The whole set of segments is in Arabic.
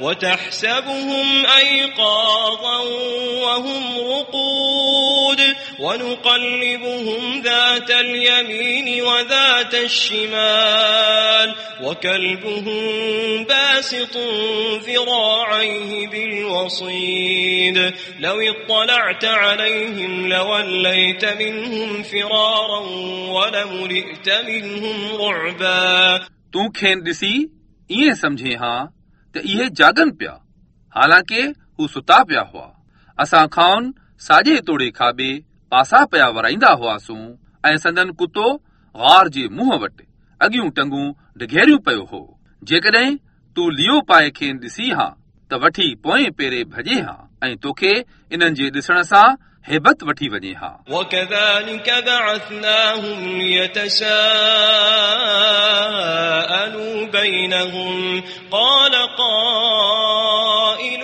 وتحسبهم أيقاظا وهم رقود ونقلبهم ذات اليمين وذات الشمال وكلبهم باسط ذراعيه بالوصيد لو اطلعت عليهم لوليت منهم فرارا ولملئت منهم رعبا तूं खेनि ॾिसी ईअं सम्झे हा ته اهي جاگن پيا. حالانڪه هو ستا پيا هئا. اسان کائن ساڄي توڙي کاٻي پاسا پيا ورائيندا هئاسين ۽ سندن ڪتو غار جي منهن وٽ اڳيون ٽنگون ڍگهيريون پيو هو. جيڪڏهن تون ليو پائي کين ڏسي ها ته وٺي پوئين پيري ڀڄي ها ۽ توکي انهن جي ڏسڻ سان हेबत वठी वञे हा وكذلك بعثناهم ليتساءلوا بينهم قال قائل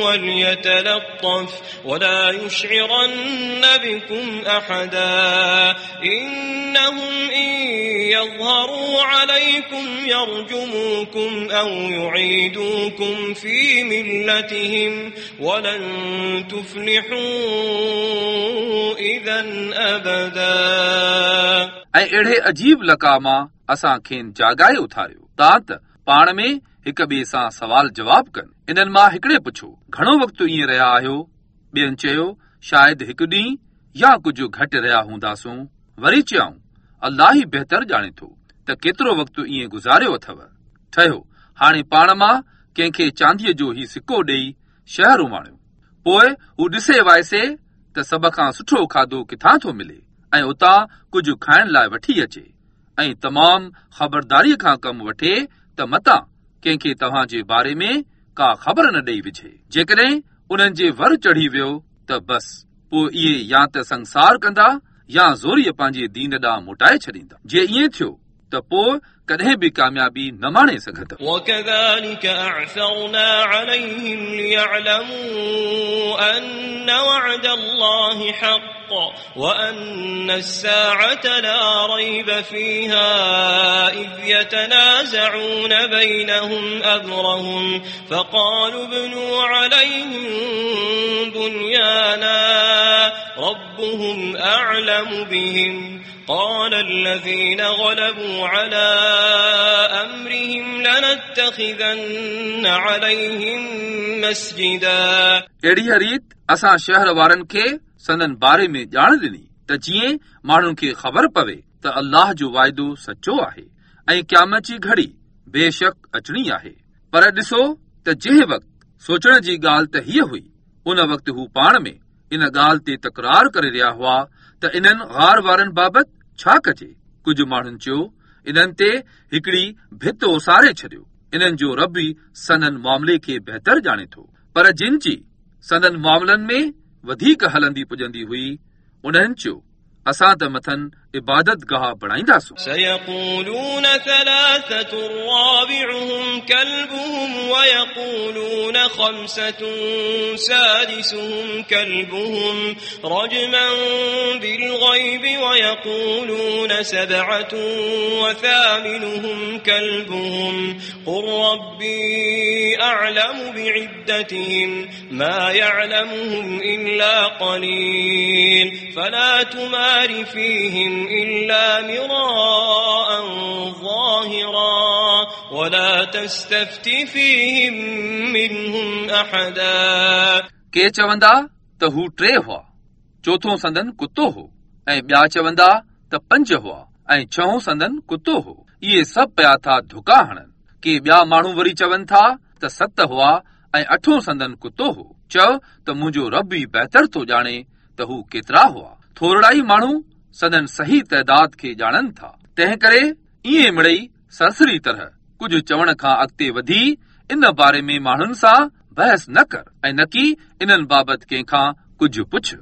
وليتلطف ولا يشعرن بكم أحدا إنهم إن يظهروا عليكم يرجموكم أو يعيدوكم في ملتهم ولن تفلحوا إذا أبدا ऐं अहिड़े अजीब लका मां असां खेनि जाॻाए उथारियो तां त पाण में هڪ ٻئي سان سوال جواب ڪن. انهن مان هڪڙي پڇو گهڻو وقت ائين رهيا آهيو؟ ٻين چيو شايد هڪ ڏينهن يا ڪجهه گهٽ رهيا هونداسون. وري چيائون الله ئي بهتر ڄاڻي ٿو ته ڪيترو وقت ائين گذاريو اٿو. ٺهيو هاڻي پاڻ مان ڪنهن کي چانديءَ جو هي سڪو ڏيئي شهر اماڻيو. پوءِ هو ڏسي وائسي ته سڀ کان سٺو کاڌو ڪٿان ٿو ملي ۽ اتان ڪجهه کائڻ لاءِ وٺي اچي. ۽ تمام خبرداريءَ کان ڪم وٺي ته متان कंहिंखे तव्हां जे बारे में का ख़बर न ॾेई विझे जेकॾहिं उन्हनि जे वर चढ़ी वियो त बस पोइ इहे या त संसार कंदा या ज़ोरीअ पंहिंजे दीन ॾांहुं मोटाए छॾींदा जे ईअं थियो त पोइ कॾहिं बि कामयाबी न माणे सघंदा وكذلك أعثرنا عليهم ليعلموا أن وعد الله حق وأن الساعة لا ريب فيها إذ يتنازعون بينهم أمرهم فقالوا ابنوا عليهم بنيانا ربهم أعلم بهم قال الذين غلبوا على أمرهم لنتخذن عليهم مسجدا अहिड़ीअ रीत असां शहर वारनि खे سندن باري ۾ ڄاڻ ڏني ته جيئن ماڻهن کي خبر پوي ته الله جو واعدو سچو آهي ۽ قيامت جي گهڙي بيشڪ اچڻي آهي پر ڏسو ته جنهن وقت سوچڻ جي ڳالهه ته هيءَ هئي ان وقت هو پاڻ ۾ ان ڳالهه تي تڪرار ڪري رهيا هئا ته انهن غار وارن بابت ڇا ڪجي ڪجهه ماڻهن چيو انهن تي هڪڙي ڀت اوساري ڇڏيو انهن جو رب سندن معاملي کي بهتر ڄاڻي ٿو پر جن جي سندن معاملن ۾ وڌيڪ هلندي پڄندي هئي انهن چيو असां त मथनि इबादत गाह बणाईंदासूं سيقولون ثلاثة رابعهم كلبهم ويقولون خمسة سادسهم كلبهم رجما بالغيب ويقولون سبعة وثامنهم كلبهم قل ربي أعلم بعدتهم ما يعلمهم إلا قليل فلا تمار فيهم إلا مراء ظاهرا ولا تستفت فيهم منهم أحدا के चवंदा त हू टे हुआ चोथों संदन कुतो हो ऐं ॿिया चवंदा त पंज हुआ ऐं छहों संदन कुतो हो इहे सभु पिया था धुका हणनि के ॿिया माण्हू वरी चवनि था त सत हुआ ऐं अठों संदन कुतो हो चओ त मुंहिंजो रब ई बहितर थो ॼाणे त हू केतिरा हुआ थोरा ई माण्हू सदन सही तइदाद खे ॼाणनि था। तंहिं करे ईअं मिड़ई सरसरी तरह कुझु चवण खां अॻिते वधी, इन बारे में माण्हुनि सां बहस न कर ऐं न की इन्हनि बाबति कंहिंखां कुझु पुछ।